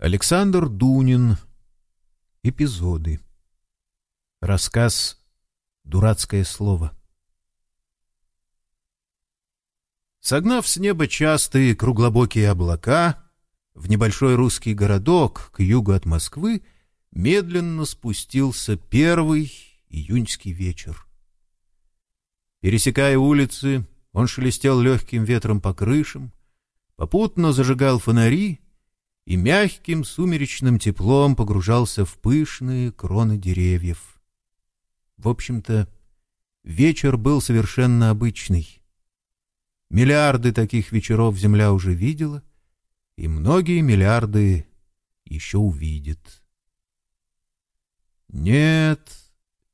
Александр Дунин. Эпизоды. Рассказ «Дурацкое слово». Согнав с неба частые круглобокие облака, в небольшой русский городок к югу от Москвы медленно спустился первый июньский вечер. Пересекая улицы, он шелестел легким ветром по крышам, попутно зажигал фонари — и мягким сумеречным теплом погружался в пышные кроны деревьев. В общем-то, вечер был совершенно обычный. Миллиарды таких вечеров Земля уже видела, и многие миллиарды еще увидит. Нет,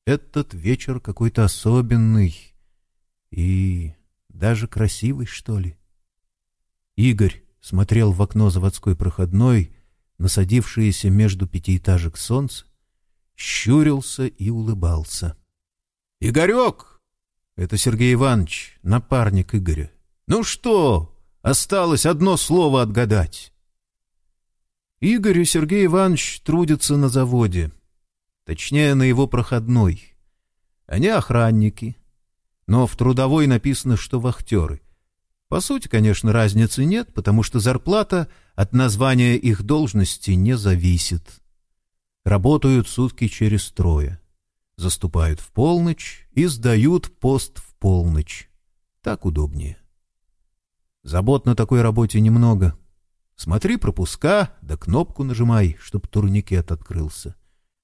этот вечер какой-то особенный и даже красивый, что ли. Игорь смотрел в окно заводской проходной, насадившееся между пятиэтажек солнце, щурился и улыбался. — Игорек! — это Сергей Иванович, напарник Игоря. — Ну что, осталось одно слово отгадать. Игорь и Сергей Иванович трудятся на заводе, точнее, на его проходной. Они охранники, но в трудовой написано, что вахтеры. По сути, конечно, разницы нет, потому что зарплата от названия их должности не зависит. Работают сутки через трое. Заступают в полночь и сдают пост в полночь. Так удобнее. Забот на такой работе немного. Смотри пропуска, да кнопку нажимай, чтоб турникет открылся.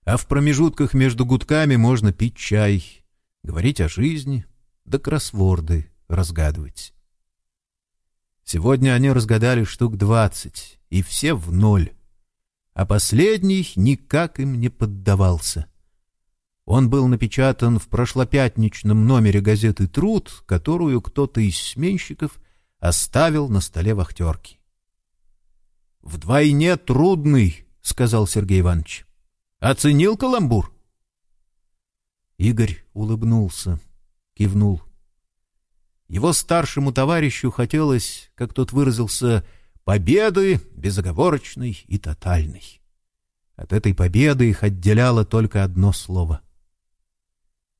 А в промежутках между гудками можно пить чай, говорить о жизни, да кроссворды разгадывать. Сегодня они разгадали штук двадцать, и все в ноль. А последний никак им не поддавался. Он был напечатан в прошлопятничном номере газеты «Труд», которую кто-то из сменщиков оставил на столе вахтерки. «Вдвойне трудный», — сказал Сергей Иванович. «Оценил каламбур?» Игорь улыбнулся, кивнул. Его старшему товарищу хотелось, как тот выразился, победы безоговорочной и тотальной. От этой победы их отделяло только одно слово.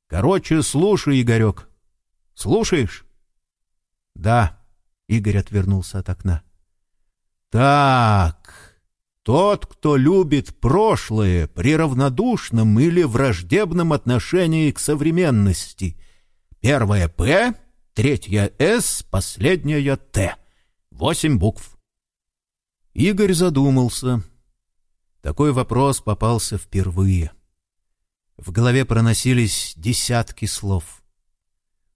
«Короче, слушай, Игорек. Слушаешь?» «Да», — Игорь отвернулся от окна. «Так, тот, кто любит прошлое при равнодушном или враждебном отношении к современности. Первое «П» третья «С», последняя «Т». Восемь букв. Игорь задумался. Такой вопрос попался впервые. В голове проносились десятки слов.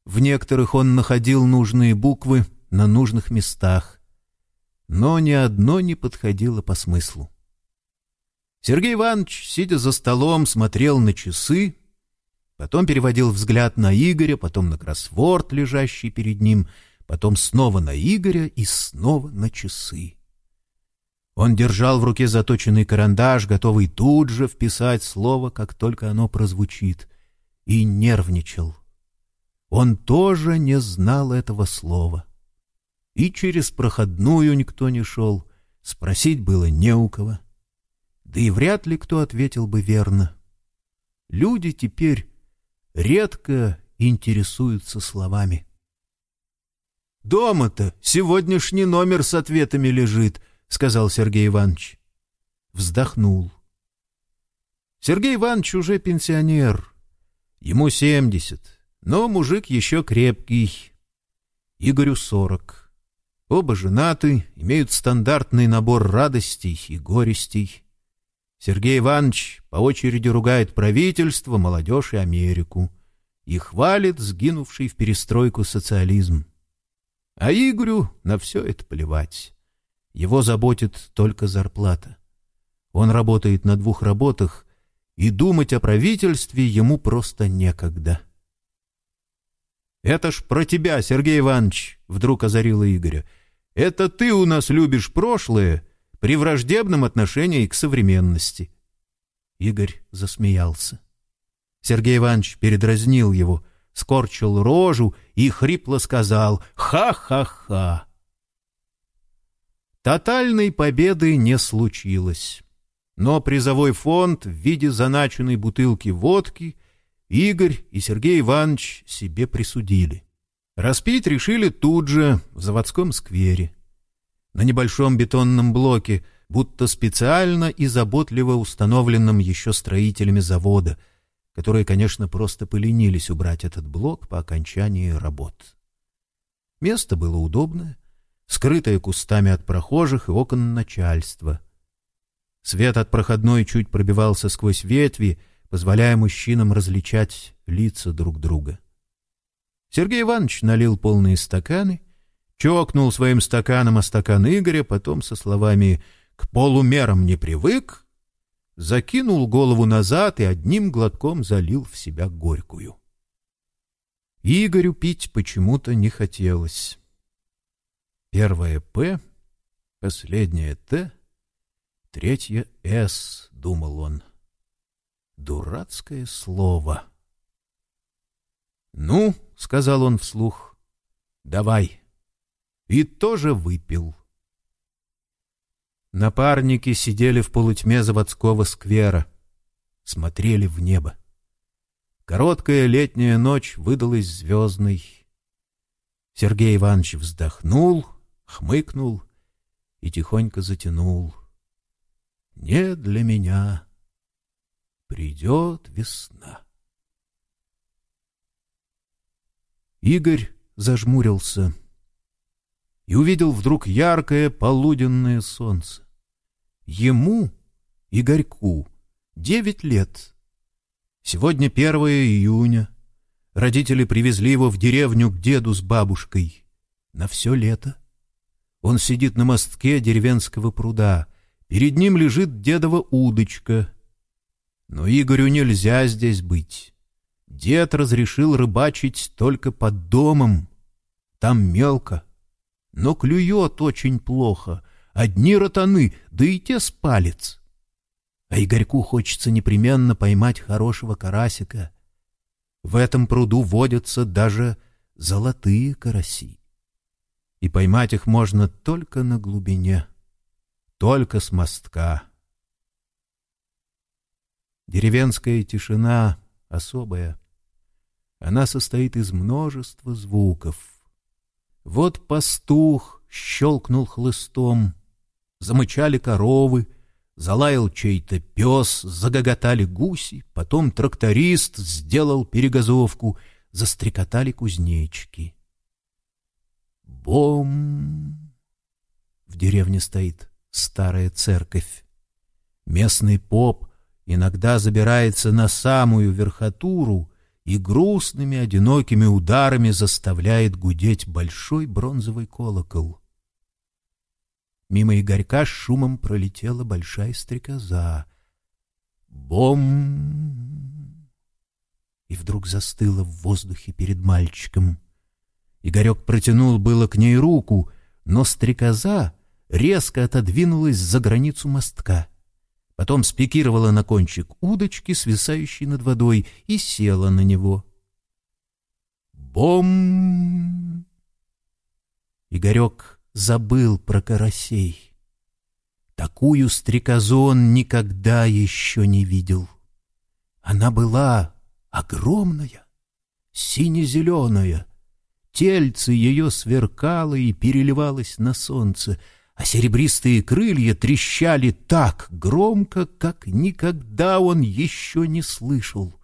В некоторых он находил нужные буквы на нужных местах, но ни одно не подходило по смыслу. Сергей Иванович, сидя за столом, смотрел на часы Потом переводил взгляд на Игоря, потом на кроссворд, лежащий перед ним, потом снова на Игоря и снова на часы. Он держал в руке заточенный карандаш, готовый тут же вписать слово, как только оно прозвучит, и нервничал. Он тоже не знал этого слова. И через проходную никто не шел, спросить было не у кого. Да и вряд ли кто ответил бы верно. Люди теперь редко интересуются словами. «Дома-то сегодняшний номер с ответами лежит», — сказал Сергей Иванович. Вздохнул. Сергей Иванович уже пенсионер. Ему семьдесят, но мужик еще крепкий. Игорю сорок. Оба женаты, имеют стандартный набор радостей и горестей. Сергей Иванович по очереди ругает правительство, молодежь и Америку и хвалит сгинувший в перестройку социализм. А Игорю на все это плевать. Его заботит только зарплата. Он работает на двух работах, и думать о правительстве ему просто некогда. «Это ж про тебя, Сергей Иванович!» — вдруг озарила Игоря. «Это ты у нас любишь прошлое, при враждебном отношении к современности. Игорь засмеялся. Сергей Иванович передразнил его, скорчил рожу и хрипло сказал «Ха-ха-ха!». Тотальной победы не случилось. Но призовой фонд в виде заначенной бутылки водки Игорь и Сергей Иванович себе присудили. Распить решили тут же, в заводском сквере. На небольшом бетонном блоке, будто специально и заботливо установленном еще строителями завода, которые, конечно, просто поленились убрать этот блок по окончании работ. Место было удобное, скрытое кустами от прохожих и окон начальства. Свет от проходной чуть пробивался сквозь ветви, позволяя мужчинам различать лица друг друга. Сергей Иванович налил полные стаканы, чокнул своим стаканом о стакан Игоря, потом со словами «к полумерам не привык», закинул голову назад и одним глотком залил в себя горькую. Игорю пить почему-то не хотелось. Первое «П», последнее «Т», третье «С», — думал он. Дурацкое слово. «Ну», — сказал он вслух, — «давай». И тоже выпил. Напарники сидели в полутьме заводского сквера, смотрели в небо. Короткая летняя ночь выдалась звездной. Сергей Иванович вздохнул, хмыкнул и тихонько затянул. «Не для меня придет весна». Игорь зажмурился и увидел вдруг яркое полуденное солнце. Ему, Игорьку, девять лет — Сегодня 1 июня. Родители привезли его в деревню к деду с бабушкой. На все лето. Он сидит на мостке деревенского пруда. Перед ним лежит дедова удочка. Но Игорю нельзя здесь быть. Дед разрешил рыбачить только под домом. Там мелко. Но клюет очень плохо. Одни ротаны, да и те с палец а Игорьку хочется непременно поймать хорошего карасика. В этом пруду водятся даже золотые караси. И поймать их можно только на глубине, только с мостка. Деревенская тишина особая. Она состоит из множества звуков. Вот пастух щелкнул хлыстом, замычали коровы, Залаял чей-то пес, загоготали гуси, потом тракторист сделал перегазовку, застрекотали кузнечки. Бом! В деревне стоит старая церковь. Местный поп иногда забирается на самую верхотуру и грустными одинокими ударами заставляет гудеть большой бронзовый колокол — Мимо Игорька с шумом пролетела большая стрекоза. Бом! И вдруг застыла в воздухе перед мальчиком. Игорек протянул было к ней руку, но стрекоза резко отодвинулась за границу мостка. Потом спикировала на кончик удочки, свисающей над водой, и села на него. Бом! Игорек забыл про карасей. Такую стрекозу он никогда еще не видел. Она была огромная, сине-зеленая. Тельце ее сверкало и переливалось на солнце, а серебристые крылья трещали так громко, как никогда он еще не слышал.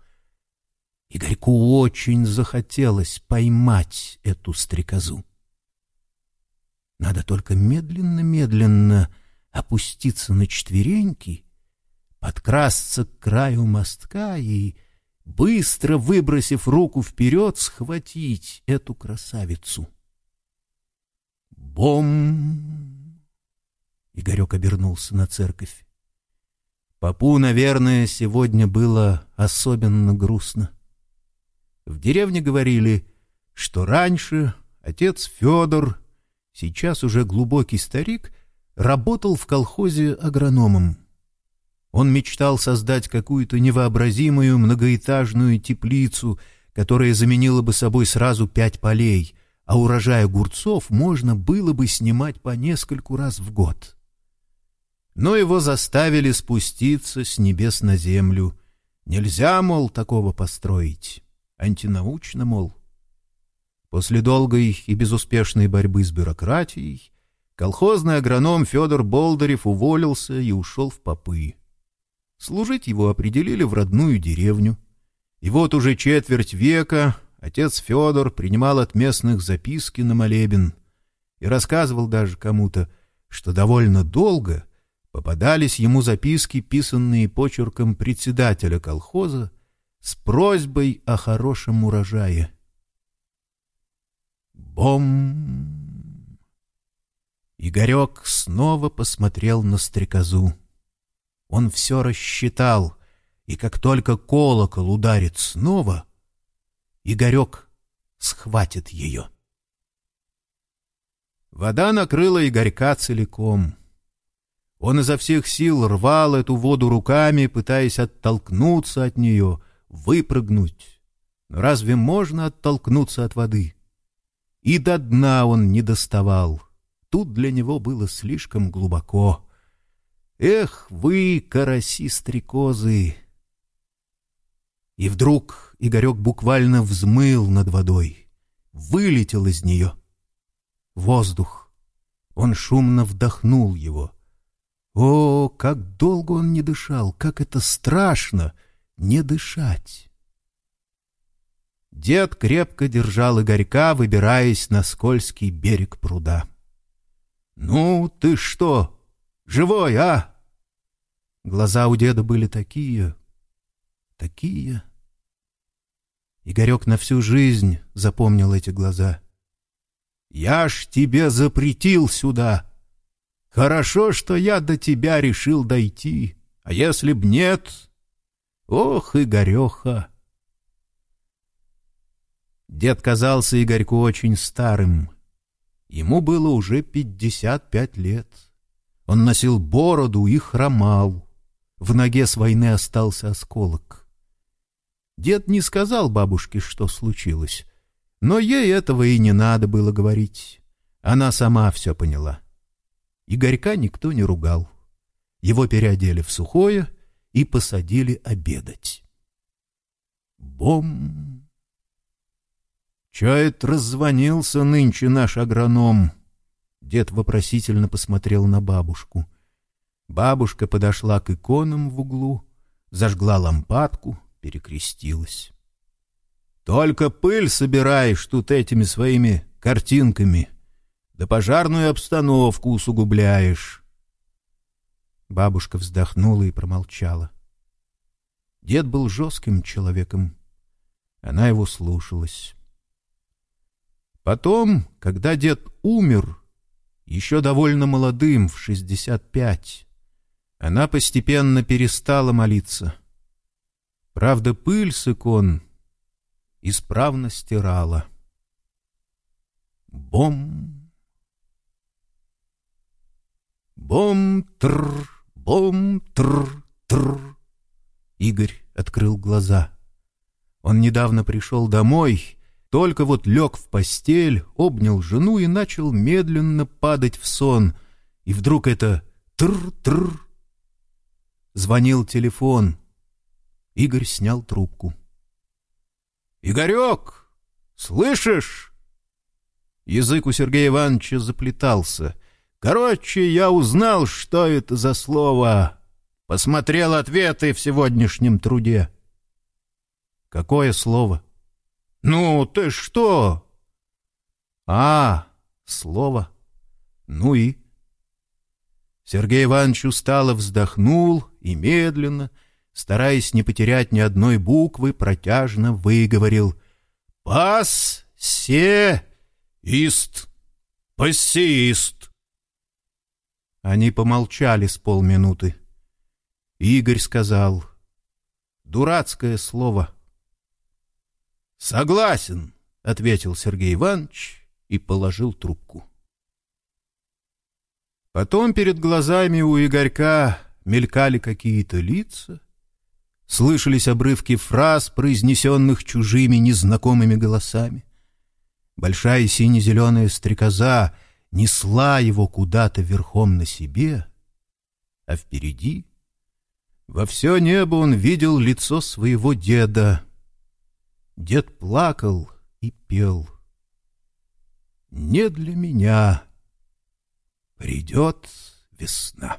Игорьку очень захотелось поймать эту стрекозу. Надо только медленно-медленно опуститься на четвереньки, подкрасться к краю мостка и, быстро выбросив руку вперед, схватить эту красавицу. Бом! Игорек обернулся на церковь. Папу, наверное, сегодня было особенно грустно. В деревне говорили, что раньше отец Федор сейчас уже глубокий старик, работал в колхозе агрономом. Он мечтал создать какую-то невообразимую многоэтажную теплицу, которая заменила бы собой сразу пять полей, а урожай огурцов можно было бы снимать по нескольку раз в год. Но его заставили спуститься с небес на землю. Нельзя, мол, такого построить. Антинаучно, мол. После долгой и безуспешной борьбы с бюрократией колхозный агроном Федор Болдырев уволился и ушел в попы. Служить его определили в родную деревню. И вот уже четверть века отец Федор принимал от местных записки на молебен и рассказывал даже кому-то, что довольно долго попадались ему записки, писанные почерком председателя колхоза, с просьбой о хорошем урожае. Бом! Игорек снова посмотрел на стрекозу. Он все рассчитал, и как только колокол ударит снова, Игорек схватит ее. Вода накрыла Игорька целиком. Он изо всех сил рвал эту воду руками, пытаясь оттолкнуться от нее, выпрыгнуть. Но разве можно оттолкнуться от воды? И до дна он не доставал. Тут для него было слишком глубоко. Эх вы, караси-стрекозы! И вдруг Игорек буквально взмыл над водой, вылетел из нее. Воздух. Он шумно вдохнул его. О, как долго он не дышал, как это страшно не дышать! Дед крепко держал Игорька, выбираясь на скользкий берег пруда. — Ну, ты что, живой, а? Глаза у деда были такие, такие. Игорек на всю жизнь запомнил эти глаза. — Я ж тебе запретил сюда. Хорошо, что я до тебя решил дойти, а если б нет... Ох, Игореха! Дед казался Игорьку очень старым. Ему было уже пятьдесят пять лет. Он носил бороду и хромал. В ноге с войны остался осколок. Дед не сказал бабушке, что случилось. Но ей этого и не надо было говорить. Она сама все поняла. Игорька никто не ругал. Его переодели в сухое и посадили обедать. Бом! «Чё это раззвонился нынче наш агроном?» Дед вопросительно посмотрел на бабушку. Бабушка подошла к иконам в углу, зажгла лампадку, перекрестилась. «Только пыль собираешь тут этими своими картинками, да пожарную обстановку усугубляешь». Бабушка вздохнула и промолчала. Дед был жестким человеком. Она его слушалась. Потом, когда дед умер, еще довольно молодым, в шестьдесят пять, она постепенно перестала молиться. Правда, пыль с икон исправно стирала. Бом! Бом-тр, бом-тр-тр. Игорь открыл глаза. Он недавно пришел домой только вот лег в постель, обнял жену и начал медленно падать в сон. И вдруг это тр-тр. Звонил телефон. Игорь снял трубку. «Игорек, слышишь?» Язык у Сергея Ивановича заплетался. «Короче, я узнал, что это за слово. Посмотрел ответы в сегодняшнем труде». «Какое слово?» «Ну, ты что?» «А, слово. Ну и?» Сергей Иванович устало вздохнул и медленно, стараясь не потерять ни одной буквы, протяжно выговорил «Пас-се-ист! Пассеист!» Они помолчали с полминуты. Игорь сказал «Дурацкое слово». «Согласен», — ответил Сергей Иванович и положил трубку. Потом перед глазами у Игорька мелькали какие-то лица, слышались обрывки фраз, произнесенных чужими незнакомыми голосами. Большая сине-зеленая стрекоза несла его куда-то верхом на себе, а впереди во все небо он видел лицо своего деда. Дед плакал и пел. «Не для меня придет весна».